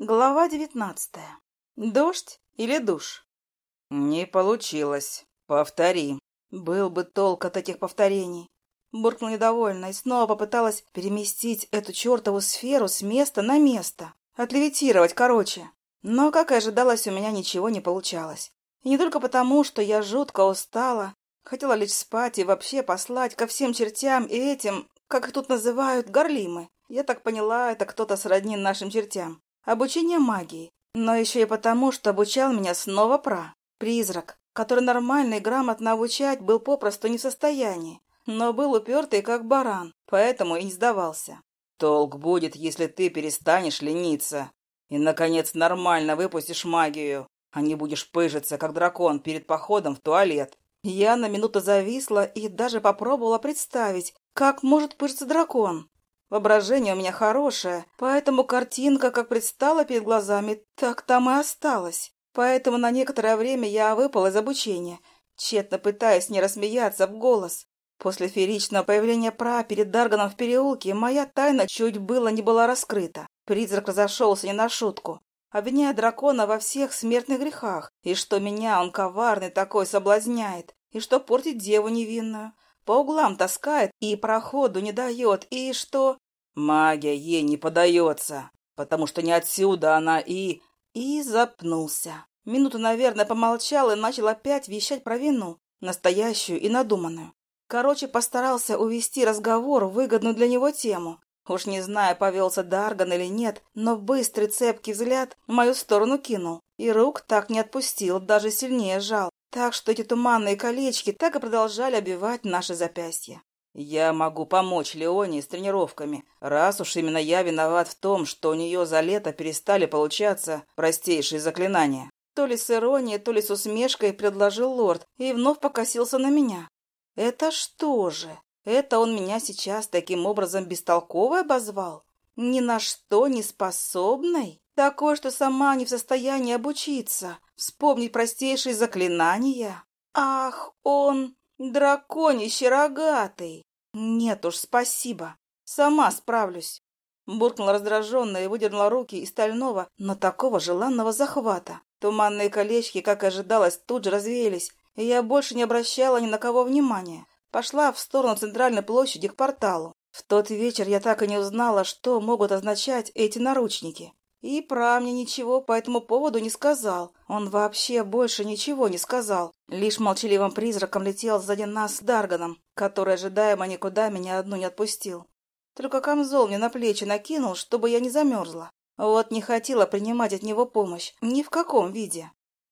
Глава девятнадцатая. Дождь или душ? Не получилось. Повтори. Был бы толк от этих повторений. Буркнула недовольно и снова попыталась переместить эту чертову сферу с места на место. Отлевитировать, короче. Но, как и ожидалось, у меня ничего не получалось. И не только потому, что я жутко устала, хотела лечь спать и вообще послать ко всем чертям и этим, как их тут называют, горлимы. Я так поняла, это кто-то сродни нашим чертям обучение магии, но еще и потому, что обучал меня снова пра, призрак, который нормально и грамотно обучать был попросту не в состоянии, но был упертый как баран, поэтому и не сдавался. Толк будет, если ты перестанешь лениться и, наконец, нормально выпустишь магию, а не будешь пыжиться, как дракон перед походом в туалет. Я на минуту зависла и даже попробовала представить, как может пыжиться дракон. Воображение у меня хорошее, поэтому картинка, как предстала перед глазами, так там и осталась. Поэтому на некоторое время я выпала из обучения, тщетно пытаясь не рассмеяться в голос. После фееричного появления пра перед Дарганом в переулке моя тайна чуть было не была раскрыта. Призрак разошелся не на шутку, обвиняя дракона во всех смертных грехах, и что меня он коварный такой соблазняет, и что портит деву невинную, по углам таскает и проходу не дает, и что... Магия ей не подается, потому что не отсюда она и... И запнулся. Минуту, наверное, помолчал и начал опять вещать про вину, настоящую и надуманную. Короче, постарался увести разговор в выгодную для него тему. Уж не знаю, повелся Дарган или нет, но быстрый цепкий взгляд в мою сторону кинул. И рук так не отпустил, даже сильнее сжал. Так что эти туманные колечки так и продолжали обивать наши запястья. «Я могу помочь Леоне с тренировками, раз уж именно я виноват в том, что у нее за лето перестали получаться простейшие заклинания». То ли с иронией, то ли с усмешкой предложил лорд и вновь покосился на меня. «Это что же? Это он меня сейчас таким образом бестолковой обозвал? Ни на что не способной?» Такое, что сама не в состоянии обучиться, вспомнить простейшие заклинания. Ах, он драконище рогатый! Нет уж, спасибо, сама справлюсь. Буркнула раздраженно и выдернула руки из стального, но такого желанного захвата. Туманные колечки, как и ожидалось, тут же развеялись, и я больше не обращала ни на кого внимания. Пошла в сторону центральной площади к порталу. В тот вечер я так и не узнала, что могут означать эти наручники. И про мне ничего по этому поводу не сказал. Он вообще больше ничего не сказал. Лишь молчаливым призраком летел сзади нас с Дарганом, который ожидаемо никуда меня одну не отпустил. Только камзол мне на плечи накинул, чтобы я не замерзла. Вот не хотела принимать от него помощь. Ни в каком виде.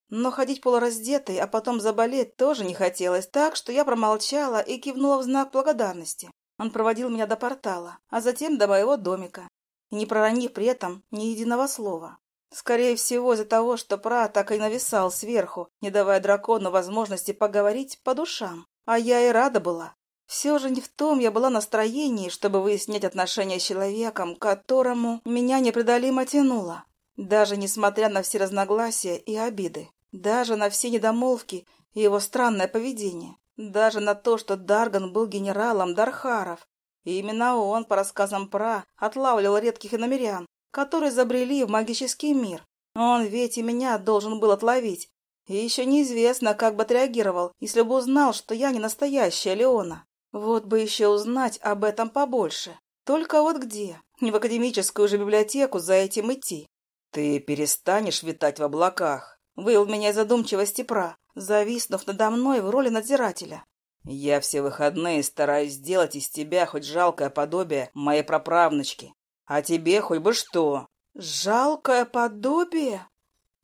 Но ходить полураздетой, а потом заболеть тоже не хотелось, так что я промолчала и кивнула в знак благодарности. Он проводил меня до портала, а затем до моего домика не проронив при этом ни единого слова. Скорее всего, из-за того, что Пра так и нависал сверху, не давая дракону возможности поговорить по душам. А я и рада была. Все же не в том я была настроении, чтобы выяснять отношения с человеком, которому меня непреодолимо тянуло. Даже несмотря на все разногласия и обиды. Даже на все недомолвки и его странное поведение. Даже на то, что Дарган был генералом Дархаров, и именно он, по рассказам Пра, отлавливал редких иномерян, которые забрели в магический мир. Он ведь и меня должен был отловить. И еще неизвестно, как бы отреагировал, если бы узнал, что я не настоящая Леона. Вот бы еще узнать об этом побольше. Только вот где? Не в академическую же библиотеку за этим идти. «Ты перестанешь витать в облаках», — вывел меня из задумчивости Пра, зависнув надо мной в роли надзирателя. Я все выходные стараюсь сделать из тебя хоть жалкое подобие моей праправнучки. А тебе хоть бы что. Жалкое подобие?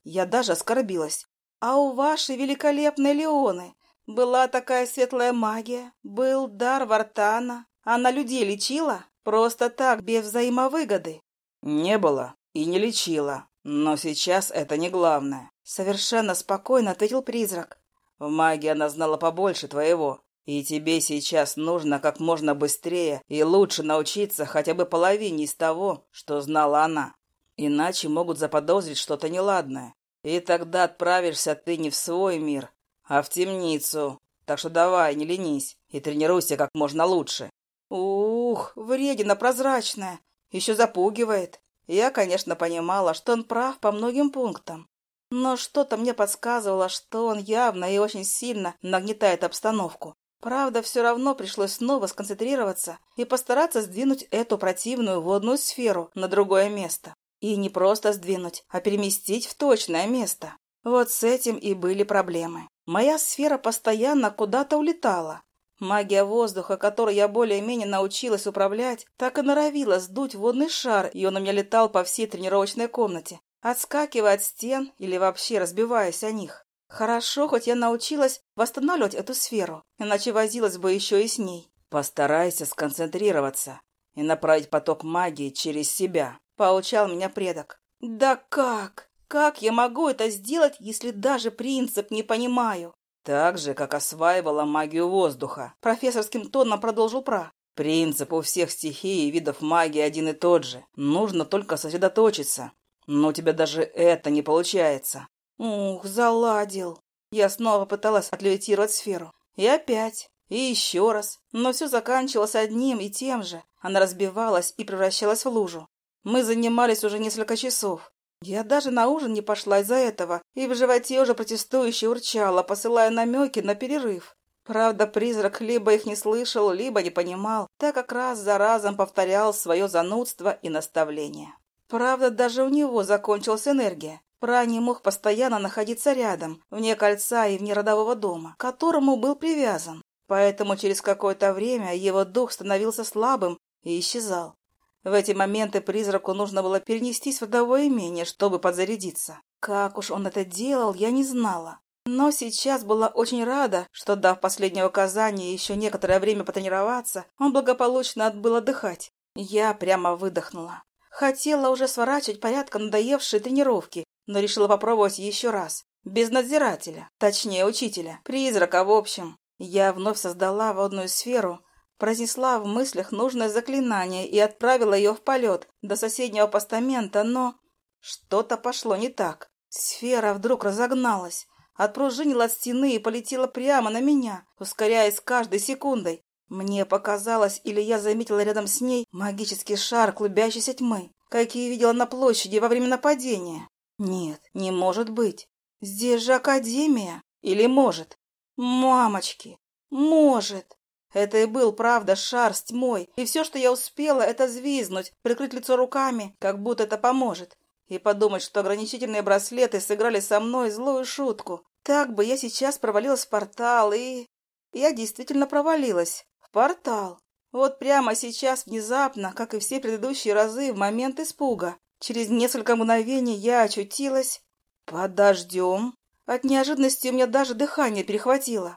Я даже оскорбилась. А у вашей великолепной Леоны была такая светлая магия, был дар Вартана. Она людей лечила? Просто так, без взаимовыгоды? Не было и не лечила. Но сейчас это не главное. Совершенно спокойно ответил призрак. В магии она знала побольше твоего. И тебе сейчас нужно как можно быстрее и лучше научиться хотя бы половине из того, что знала она. Иначе могут заподозрить что-то неладное. И тогда отправишься ты не в свой мир, а в темницу. Так что давай, не ленись и тренируйся как можно лучше. Ух, вредина прозрачная. Еще запугивает. Я, конечно, понимала, что он прав по многим пунктам. Но что-то мне подсказывало, что он явно и очень сильно нагнетает обстановку. Правда, все равно пришлось снова сконцентрироваться и постараться сдвинуть эту противную водную сферу на другое место. И не просто сдвинуть, а переместить в точное место. Вот с этим и были проблемы. Моя сфера постоянно куда-то улетала. Магия воздуха, которой я более-менее научилась управлять, так и норовила сдуть водный шар, и он у меня летал по всей тренировочной комнате отскакивая от стен или вообще разбиваясь о них. Хорошо, хоть я научилась восстанавливать эту сферу, иначе возилась бы еще и с ней. Постарайся сконцентрироваться и направить поток магии через себя, поучал меня предок. Да как? Как я могу это сделать, если даже принцип не понимаю? Так же, как осваивала магию воздуха. Профессорским тоном продолжил Пра. Принцип у всех стихий и видов магии один и тот же. Нужно только сосредоточиться но у тебя даже это не получается. Ух, заладил. Я снова пыталась отлевитировать сферу. И опять. И еще раз. Но все заканчивалось одним и тем же. Она разбивалась и превращалась в лужу. Мы занимались уже несколько часов. Я даже на ужин не пошла из-за этого, и в животе уже протестующе урчала, посылая намеки на перерыв. Правда, призрак либо их не слышал, либо не понимал, так как раз за разом повторял свое занудство и наставление. Правда, даже у него закончилась энергия. Пра не мог постоянно находиться рядом, вне кольца и вне родового дома, к которому был привязан. Поэтому через какое-то время его дух становился слабым и исчезал. В эти моменты призраку нужно было перенестись в родовое имение, чтобы подзарядиться. Как уж он это делал, я не знала. Но сейчас была очень рада, что, дав последнее указание еще некоторое время потренироваться, он благополучно отбыл отдыхать. Я прямо выдохнула. Хотела уже сворачивать порядком надоевшие тренировки, но решила попробовать еще раз. Без надзирателя, точнее учителя, призрака в общем. Я вновь создала водную сферу, произнесла в мыслях нужное заклинание и отправила ее в полет до соседнего постамента, но... Что-то пошло не так. Сфера вдруг разогналась, отпружинила от стены и полетела прямо на меня, ускоряясь каждой секундой. Мне показалось, или я заметила рядом с ней магический шар клубящейся тьмы, какие видела на площади во время нападения. Нет, не может быть. Здесь же Академия. Или может? Мамочки, может. Это и был, правда, шар с тьмой, и все, что я успела, это звизнуть, прикрыть лицо руками, как будто это поможет, и подумать, что ограничительные браслеты сыграли со мной злую шутку. Так бы я сейчас провалилась в портал, и... Я действительно провалилась. Портал. Вот прямо сейчас, внезапно, как и все предыдущие разы, в момент испуга. Через несколько мгновений я очутилась... Подождем. От неожиданности у меня даже дыхание перехватило.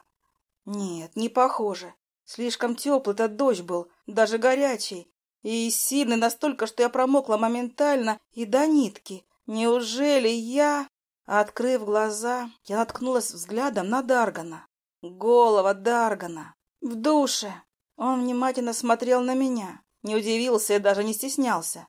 Нет, не похоже. Слишком теплый этот дождь был, даже горячий. И сильный настолько, что я промокла моментально и до нитки. Неужели я... Открыв глаза, я наткнулась взглядом на Даргана. Голова Даргана. В душе. Он внимательно смотрел на меня, не удивился и даже не стеснялся.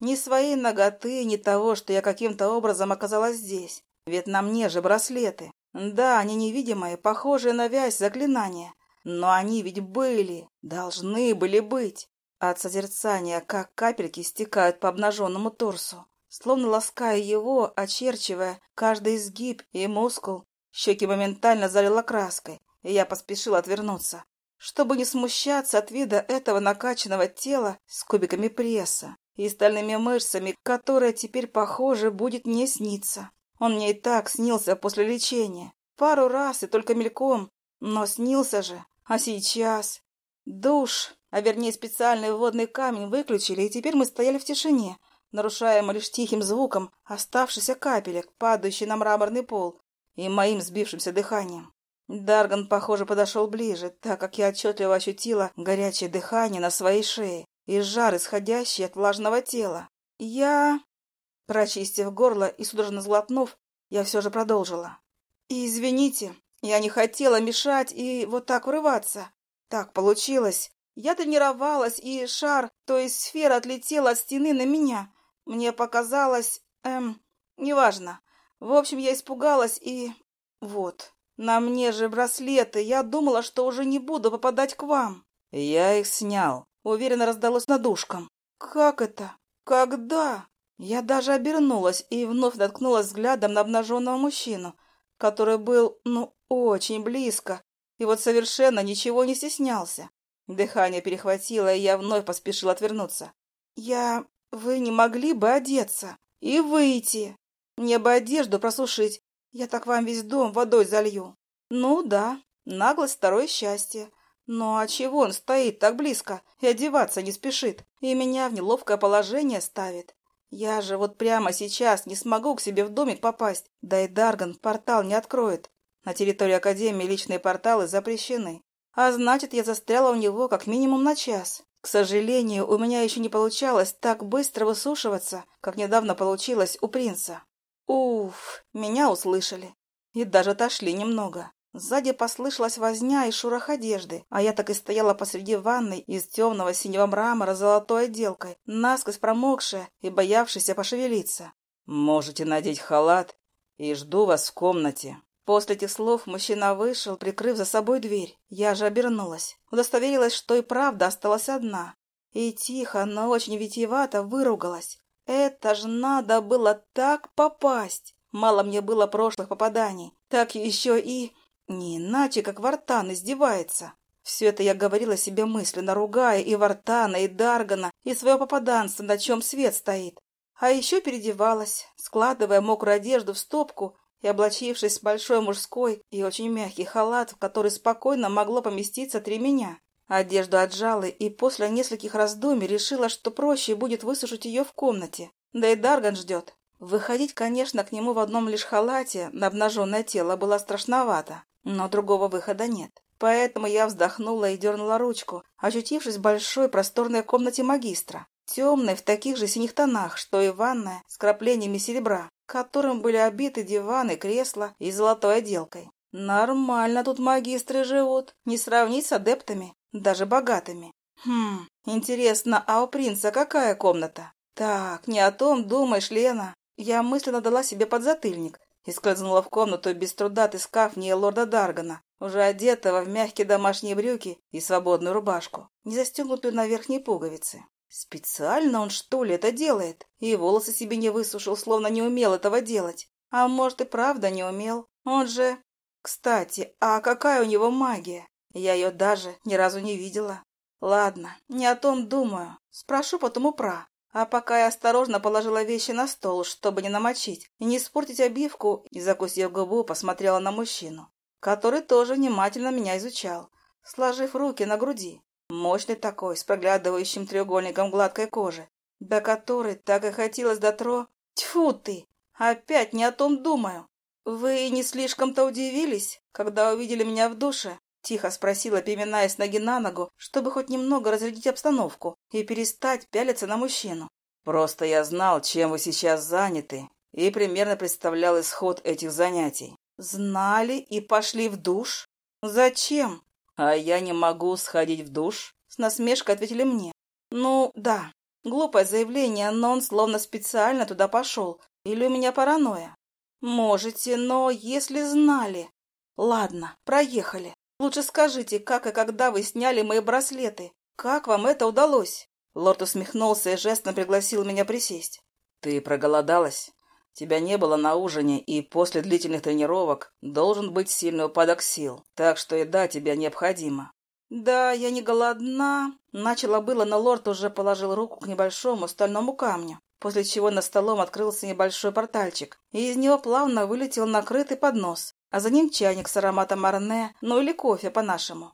Ни своей ноготы, ни того, что я каким-то образом оказалась здесь. Ведь на мне же браслеты. Да, они невидимые, похожие на вязь заклинания. Но они ведь были, должны были быть. От созерцания, как капельки стекают по обнаженному торсу, словно лаская его, очерчивая каждый изгиб и мускул. Щеки моментально залила краской, и я поспешил отвернуться чтобы не смущаться от вида этого накачанного тела с кубиками пресса и стальными мышцами, которое теперь, похоже, будет не сниться. Он мне и так снился после лечения. Пару раз и только мельком, но снился же. А сейчас... Душ, а вернее специальный водный камень выключили, и теперь мы стояли в тишине, нарушаемой лишь тихим звуком оставшихся капелек, падающий на мраморный пол, и моим сбившимся дыханием. Дарган, похоже, подошел ближе, так как я отчетливо ощутила горячее дыхание на своей шее и жар, исходящий от влажного тела. Я... Прочистив горло и судорожно сглотнув, я все же продолжила. «Извините, я не хотела мешать и вот так врываться. Так получилось. Я тренировалась, и шар, то есть сфера, отлетела от стены на меня. Мне показалось... Эм... Неважно. В общем, я испугалась и... Вот. На мне же браслеты. Я думала, что уже не буду попадать к вам. Я их снял. Уверенно раздалось над ушком. Как это? Когда? Я даже обернулась и вновь наткнулась взглядом на обнаженного мужчину, который был, ну, очень близко, и вот совершенно ничего не стеснялся. Дыхание перехватило, и я вновь поспешила отвернуться. «Я... Вы не могли бы одеться и выйти? Мне бы одежду просушить. Я так вам весь дом водой залью». «Ну да, наглость второе счастье. Ну а чего он стоит так близко и одеваться не спешит, и меня в неловкое положение ставит? Я же вот прямо сейчас не смогу к себе в домик попасть, да и Дарган портал не откроет. На территории Академии личные порталы запрещены. А значит, я застряла у него как минимум на час. К сожалению, у меня еще не получалось так быстро высушиваться, как недавно получилось у принца. Уф, меня услышали. И даже отошли немного. Сзади послышалась возня и шорох одежды, а я так и стояла посреди ванной из темного синего мрамора с золотой отделкой, насквозь промокшая и боявшаяся пошевелиться. «Можете надеть халат, и жду вас в комнате». После этих слов мужчина вышел, прикрыв за собой дверь. Я же обернулась. Удостоверилась, что и правда осталась одна. И тихо, но очень витиевато выругалась. Это же надо было так попасть. Мало мне было прошлых попаданий. Так еще и... Не иначе, как Вартан издевается. Все это я говорила себе мысленно, ругая и Вартана, и Даргана, и своего попаданца, на чем свет стоит. А еще переодевалась, складывая мокрую одежду в стопку и облачившись в большой мужской и очень мягкий халат, в который спокойно могло поместиться три меня. Одежду отжала и после нескольких раздумий решила, что проще будет высушить ее в комнате. Да и Дарган ждет. Выходить, конечно, к нему в одном лишь халате на обнаженное тело было страшновато. Но другого выхода нет. Поэтому я вздохнула и дернула ручку, очутившись в большой просторной комнате магистра, темной в таких же синих тонах, что и ванная, с краплениями серебра, которым были обиты диваны, кресла и золотой отделкой. Нормально тут магистры живут, не сравнить с адептами, даже богатыми. Хм, интересно, а у принца какая комната? Так, не о том думаешь, Лена. Я мысленно дала себе подзатыльник, и скользнула в комнату, без труда отыскав в ней лорда Даргана, уже одетого в мягкие домашние брюки и свободную рубашку, не застегнутую на верхней пуговице. Специально он, что ли, это делает? И волосы себе не высушил, словно не умел этого делать. А может и правда не умел. Он же... Кстати, а какая у него магия? Я ее даже ни разу не видела. Ладно, не о том думаю. Спрошу потом у Пра. А пока я осторожно положила вещи на стол, чтобы не намочить и не испортить обивку, и, закусив губу, посмотрела на мужчину, который тоже внимательно меня изучал, сложив руки на груди. Мощный такой, с проглядывающим треугольником гладкой кожи, до которой так и хотелось дотро... Тьфу ты! Опять не о том думаю. Вы не слишком-то удивились, когда увидели меня в душе? Тихо спросила, переминаясь ноги на ногу, чтобы хоть немного разрядить обстановку и перестать пялиться на мужчину. «Просто я знал, чем вы сейчас заняты, и примерно представлял исход этих занятий». «Знали и пошли в душ? Зачем?» «А я не могу сходить в душ?» С насмешкой ответили мне. «Ну, да. Глупое заявление, но он словно специально туда пошел. Или у меня паранойя?» «Можете, но если знали...» «Ладно, проехали. Лучше скажите, как и когда вы сняли мои браслеты? Как вам это удалось?» Лорд усмехнулся и жестом пригласил меня присесть. «Ты проголодалась? Тебя не было на ужине, и после длительных тренировок должен быть сильный упадок сил, так что еда тебе необходима». «Да, я не голодна», — начала было, но лорд уже положил руку к небольшому стальному камню, после чего на столом открылся небольшой портальчик, и из него плавно вылетел накрытый поднос, а за ним чайник с ароматом арне, ну или кофе по-нашему.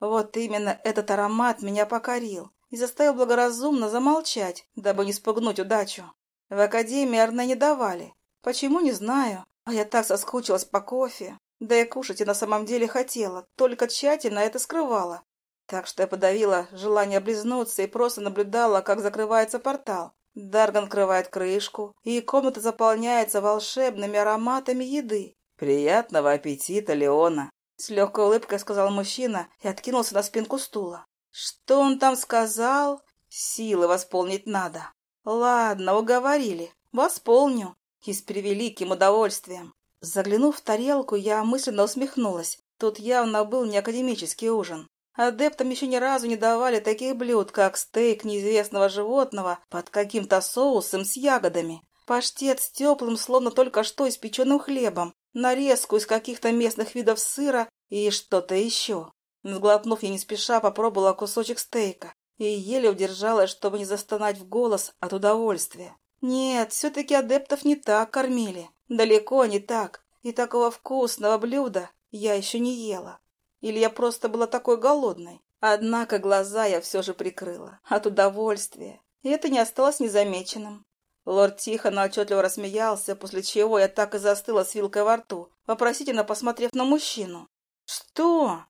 Вот именно этот аромат меня покорил и заставил благоразумно замолчать, дабы не спугнуть удачу. В академии арне не давали. Почему, не знаю. А я так соскучилась по кофе. Да и кушать я на самом деле хотела, только тщательно это скрывала. Так что я подавила желание облизнуться и просто наблюдала, как закрывается портал. Дарган открывает крышку, и комната заполняется волшебными ароматами еды. «Приятного аппетита, Леона!» С легкой улыбкой сказал мужчина и откинулся на спинку стула. «Что он там сказал? Силы восполнить надо. Ладно, уговорили. Восполню. И с превеликим удовольствием». Заглянув в тарелку, я мысленно усмехнулась. Тут явно был не академический ужин. Адептам еще ни разу не давали таких блюд, как стейк неизвестного животного под каким-то соусом с ягодами, паштет с теплым, словно только что испеченным хлебом, нарезку из каких-то местных видов сыра и что-то еще. Сглотнув, я не спеша попробовала кусочек стейка и еле удержалась, чтобы не застонать в голос от удовольствия. Нет, все-таки адептов не так кормили. Далеко не так. И такого вкусного блюда я еще не ела. Или я просто была такой голодной. Однако глаза я все же прикрыла. От удовольствия. И это не осталось незамеченным. Лорд тихо, но отчетливо рассмеялся, после чего я так и застыла с вилкой во рту, вопросительно посмотрев на мужчину. «Что?»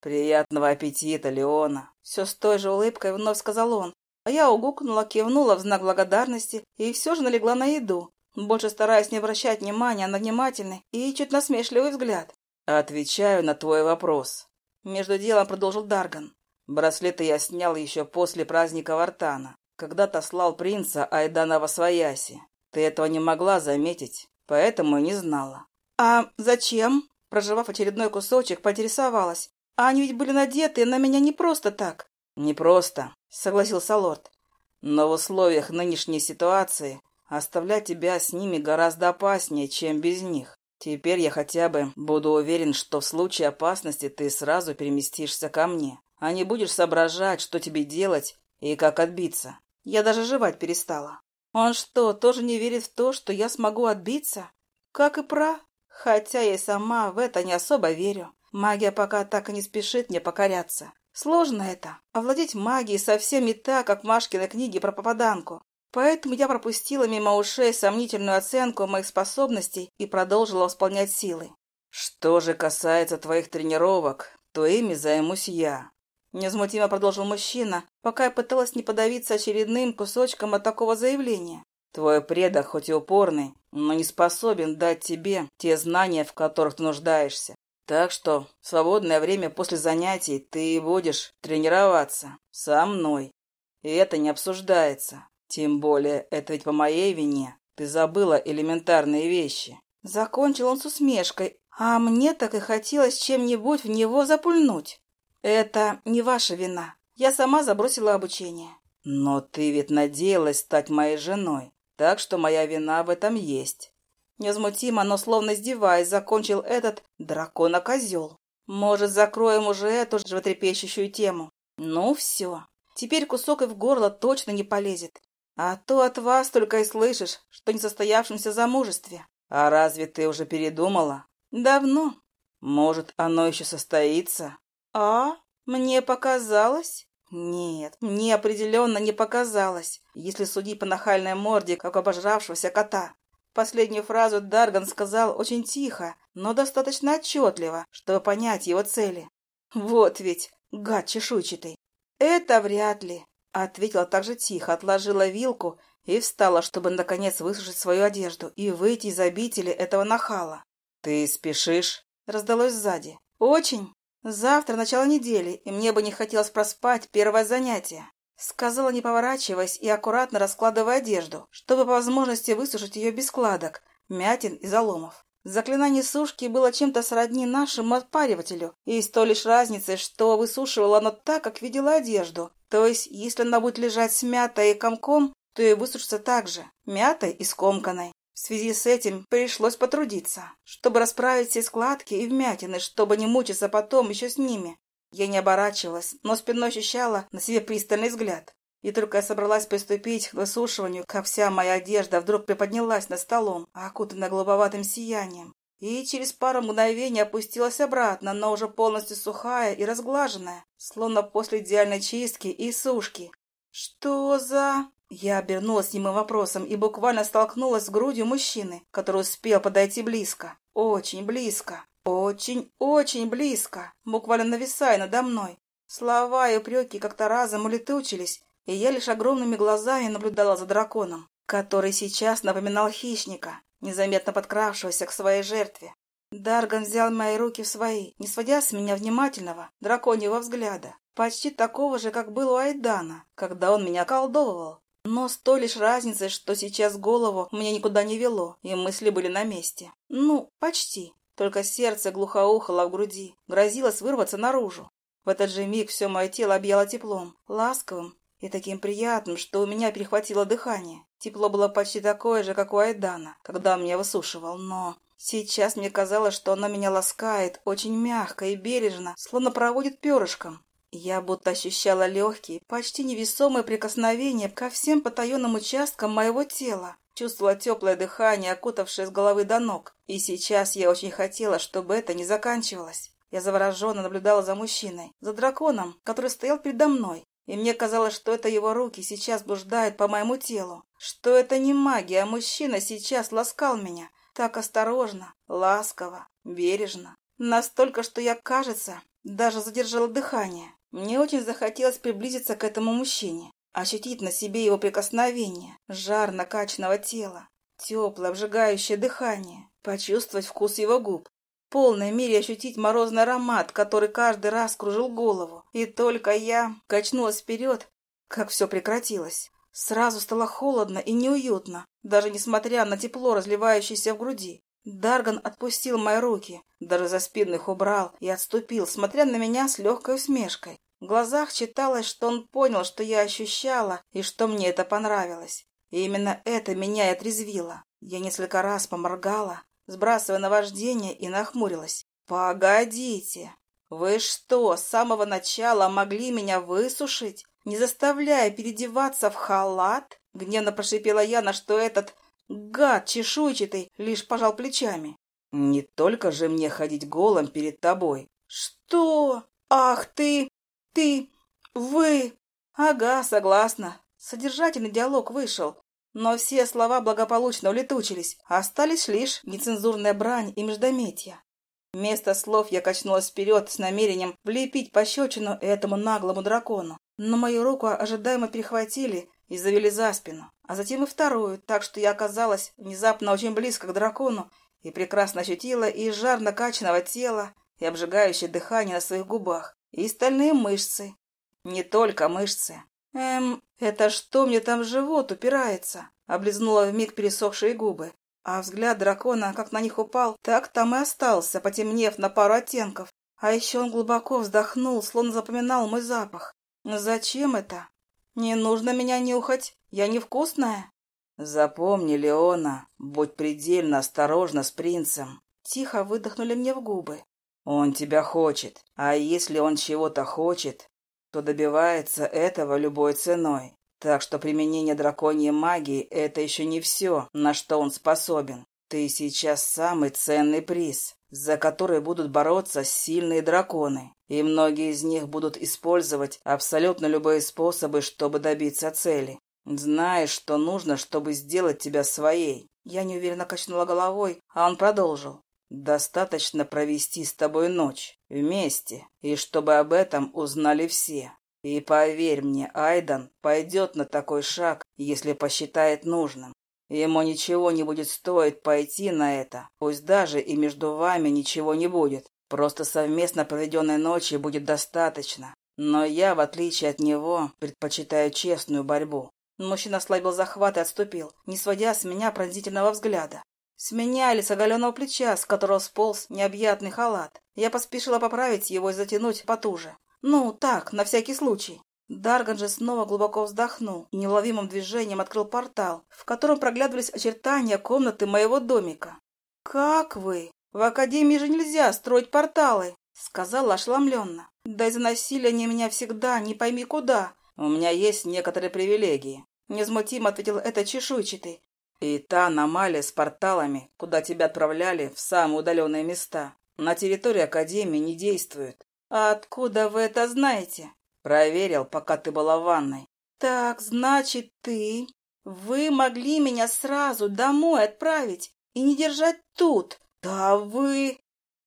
«Приятного аппетита, Леона!» Все с той же улыбкой вновь сказал он. А я угукнула, кивнула в знак благодарности и все же налегла на еду, больше стараясь не обращать внимания на внимательный и чуть насмешливый взгляд. «Отвечаю на твой вопрос», — между делом продолжил Дарган. «Браслеты я снял еще после праздника Вартана. Когда-то слал принца Айдана во свояси. Ты этого не могла заметить, поэтому и не знала». «А зачем?» Проживав очередной кусочек, поинтересовалась. «А они ведь были надеты на меня не просто так». «Не просто», — согласился лорд. «Но в условиях нынешней ситуации оставлять тебя с ними гораздо опаснее, чем без них. Теперь я хотя бы буду уверен, что в случае опасности ты сразу переместишься ко мне, а не будешь соображать, что тебе делать и как отбиться. Я даже жевать перестала. Он что, тоже не верит в то, что я смогу отбиться? Как и про... Хотя я сама в это не особо верю. Магия пока так и не спешит мне покоряться. Сложно это. Овладеть магией совсем не так, как в Машкиной книге про попаданку. Поэтому я пропустила мимо ушей сомнительную оценку моих способностей и продолжила восполнять силы. «Что же касается твоих тренировок, то ими займусь я», — невозмутимо продолжил мужчина, пока я пыталась не подавиться очередным кусочком от такого заявления. «Твой предок, хоть и упорный, но не способен дать тебе те знания, в которых ты нуждаешься. Так что в свободное время после занятий ты будешь тренироваться со мной. И это не обсуждается. Тем более, это ведь по моей вине. Ты забыла элементарные вещи. Закончил он с усмешкой, а мне так и хотелось чем-нибудь в него запульнуть. Это не ваша вина. Я сама забросила обучение. Но ты ведь надеялась стать моей женой, так что моя вина в этом есть. Невозмутимо, но словно издеваясь, закончил этот дракона-козел. Может, закроем уже эту животрепещущую тему? Ну, все. Теперь кусок и в горло точно не полезет. А то от вас только и слышишь, что несостоявшемся замужестве. А разве ты уже передумала? Давно. Может, оно еще состоится? А? Мне показалось? Нет, мне определенно не показалось, если судить по нахальной морде, как обожравшегося кота. Последнюю фразу Дарган сказал очень тихо, но достаточно отчетливо, чтобы понять его цели. Вот ведь, гад чешуйчатый. Это вряд ли. Ответила так же тихо, отложила вилку и встала, чтобы наконец высушить свою одежду и выйти из обители этого нахала. «Ты спешишь?» — раздалось сзади. «Очень. Завтра начало недели, и мне бы не хотелось проспать первое занятие». Сказала, не поворачиваясь и аккуратно раскладывая одежду, чтобы по возможности высушить ее без складок, мятин и заломов. Заклинание сушки было чем-то сродни нашему отпаривателю, и с той лишь разницей, что высушивало оно так, как видела одежду, то есть, если она будет лежать смятой и комком, то и высушится так же, мятой и скомканной. В связи с этим пришлось потрудиться, чтобы расправить все складки и вмятины, чтобы не мучиться потом еще с ними. Я не оборачивалась, но спиной ощущала на себе пристальный взгляд. И только я собралась приступить к высушиванию, как вся моя одежда вдруг приподнялась над столом, окутанная голубоватым сиянием и через пару мгновений опустилась обратно, но уже полностью сухая и разглаженная, словно после идеальной чистки и сушки. «Что за...» Я обернулась немым вопросом и буквально столкнулась с грудью мужчины, который успел подойти близко. Очень близко. Очень-очень близко. Буквально нависая надо мной. Слова и упреки как-то разом улетучились, и я лишь огромными глазами наблюдала за драконом, который сейчас напоминал хищника, незаметно подкравшегося к своей жертве. Дарган взял мои руки в свои, не сводя с меня внимательного, драконьего взгляда, почти такого же, как был у Айдана, когда он меня колдовывал. Но с той лишь разницей, что сейчас голову мне никуда не вело, и мысли были на месте. Ну, почти. Только сердце глухоухало в груди, грозилось вырваться наружу. В этот же миг все мое тело объяло теплом, ласковым и таким приятным, что у меня перехватило дыхание. Тепло было почти такое же, как у Айдана, когда он меня высушивал, но... Сейчас мне казалось, что оно меня ласкает очень мягко и бережно, словно проводит перышком. Я будто ощущала легкие, почти невесомые прикосновения ко всем потаенным участкам моего тела. Чувствовала теплое дыхание, окутавшее с головы до ног. И сейчас я очень хотела, чтобы это не заканчивалось. Я завороженно наблюдала за мужчиной, за драконом, который стоял передо мной. И мне казалось, что это его руки сейчас блуждают по моему телу. Что это не магия, а мужчина сейчас ласкал меня, так осторожно, ласково, бережно. Настолько, что я, кажется, даже задержала дыхание. Мне очень захотелось приблизиться к этому мужчине, ощутить на себе его прикосновение, жар накачанного тела, теплое, обжигающее дыхание, почувствовать вкус его губ, в полной мере ощутить морозный аромат, который каждый раз кружил голову. И только я качнулась вперед, как все прекратилось. Сразу стало холодно и неуютно, даже несмотря на тепло, разливающееся в груди. Дарган отпустил мои руки, даже за спину их убрал и отступил, смотря на меня с легкой усмешкой. В глазах читалось, что он понял, что я ощущала и что мне это понравилось. И именно это меня и отрезвило. Я несколько раз поморгала, сбрасывая наваждение, и нахмурилась. «Погодите! Вы что, с самого начала могли меня высушить? не заставляя переодеваться в халат, гневно прошипела я, на что этот гад чешуйчатый лишь пожал плечами. Не только же мне ходить голым перед тобой. Что? Ах ты! Ты! Вы! Ага, согласна. Содержательный диалог вышел, но все слова благополучно улетучились, остались лишь нецензурная брань и междометия. Вместо слов я качнулась вперед с намерением влепить пощечину этому наглому дракону. Но мою руку ожидаемо перехватили и завели за спину, а затем и вторую, так что я оказалась внезапно очень близко к дракону и прекрасно ощутила и жар накачанного тела, и обжигающее дыхание на своих губах, и стальные мышцы. Не только мышцы. Эм, это что мне там в живот упирается? Облизнула вмиг пересохшие губы. А взгляд дракона, как на них упал, так там и остался, потемнев на пару оттенков. А еще он глубоко вздохнул, словно запоминал мой запах. «Зачем это? Не нужно меня нюхать, я невкусная». «Запомни, Леона, будь предельно осторожна с принцем». Тихо выдохнули мне в губы. «Он тебя хочет, а если он чего-то хочет, то добивается этого любой ценой. Так что применение драконьей магии — это еще не все, на что он способен. Ты сейчас самый ценный приз, за который будут бороться сильные драконы, и многие из них будут использовать абсолютно любые способы, чтобы добиться цели. Знаешь, что нужно, чтобы сделать тебя своей. Я неуверенно качнула головой, а он продолжил. Достаточно провести с тобой ночь вместе, и чтобы об этом узнали все. И поверь мне, Айдан пойдет на такой шаг, если посчитает нужным. Ему ничего не будет стоить пойти на это, пусть даже и между вами ничего не будет. Просто совместно проведенной ночи будет достаточно. Но я, в отличие от него, предпочитаю честную борьбу. Мужчина ослабил захват и отступил, не сводя с меня пронзительного взгляда. С меня или с оголенного плеча, с которого сполз необъятный халат. Я поспешила поправить его и затянуть потуже. Ну, так, на всякий случай. Дарган же снова глубоко вздохнул и неуловимым движением открыл портал, в котором проглядывались очертания комнаты моего домика. «Как вы? В академии же нельзя строить порталы!» — сказала ошеломленно. «Да из-за насилия они меня всегда, не пойми куда. У меня есть некоторые привилегии». Незмутимо ответил этот чешуйчатый. «И та аномалия с порталами, куда тебя отправляли в самые удаленные места, на территории Академии не действует. «А откуда вы это знаете?» «Проверил, пока ты была в ванной». «Так, значит, ты... Вы могли меня сразу домой отправить и не держать тут. Да вы...»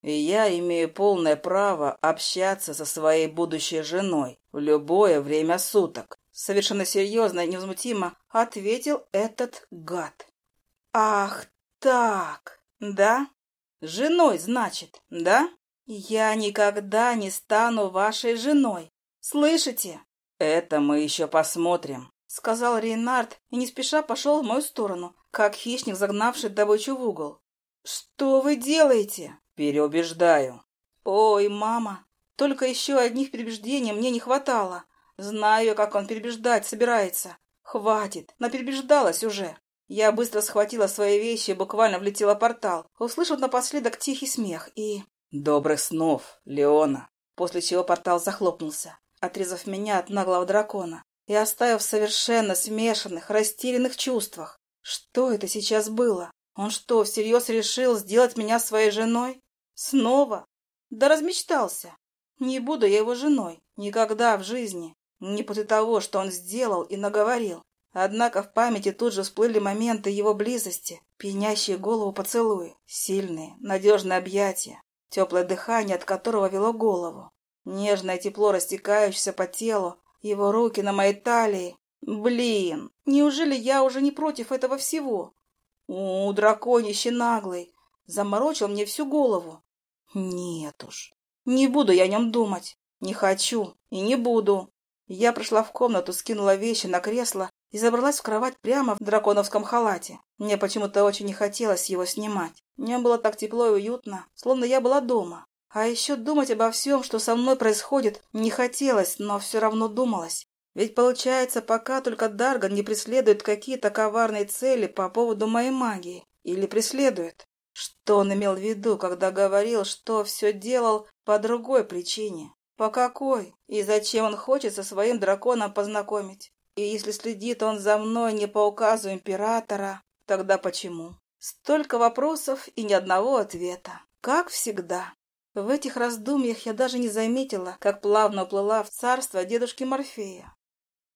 «И я имею полное право общаться со своей будущей женой в любое время суток», совершенно серьезно и невозмутимо ответил этот гад. «Ах так, да? Женой, значит, да?» «Я никогда не стану вашей женой. Слышите?» «Это мы еще посмотрим», — сказал Рейнард и не спеша пошел в мою сторону, как хищник, загнавший добычу в угол. «Что вы делаете?» «Переубеждаю». «Ой, мама, Только еще одних перебеждений мне не хватало. Знаю, как он перебеждать собирается. Хватит, наперебеждалась уже. Я быстро схватила свои вещи и буквально влетела в портал, услышав напоследок тихий смех и... «Добрых снов, Леона!» После чего портал захлопнулся, отрезав меня от наглого дракона и оставив совершенно смешанных, растерянных чувствах. Что это сейчас было? Он что, всерьез решил сделать меня своей женой? Снова? Да размечтался. Не буду я его женой. Никогда в жизни. Не после того, что он сделал и наговорил. Однако в памяти тут же всплыли моменты его близости, пьянящие голову поцелуи, сильные, надежные объятия, теплое дыхание, от которого вело голову, нежное тепло, растекающееся по телу, его руки на моей талии. Блин, неужели я уже не против этого всего? У, драконище наглый, заморочил мне всю голову. Нет уж, не буду я о нем думать, не хочу и не буду. Я пришла в комнату, скинула вещи на кресло и забралась в кровать прямо в драконовском халате. Мне почему-то очень не хотелось его снимать. Мне было так тепло и уютно, словно я была дома. А еще думать обо всем, что со мной происходит, не хотелось, но все равно думалось. Ведь получается, пока только Дарган не преследует какие-то коварные цели по поводу моей магии. Или преследует. Что он имел в виду, когда говорил, что все делал по другой причине? По какой? И зачем он хочет со своим драконом познакомить? И если следит он за мной не по указу императора, тогда почему? Столько вопросов и ни одного ответа. Как всегда. В этих раздумьях я даже не заметила, как плавно уплыла в царство дедушки Морфея.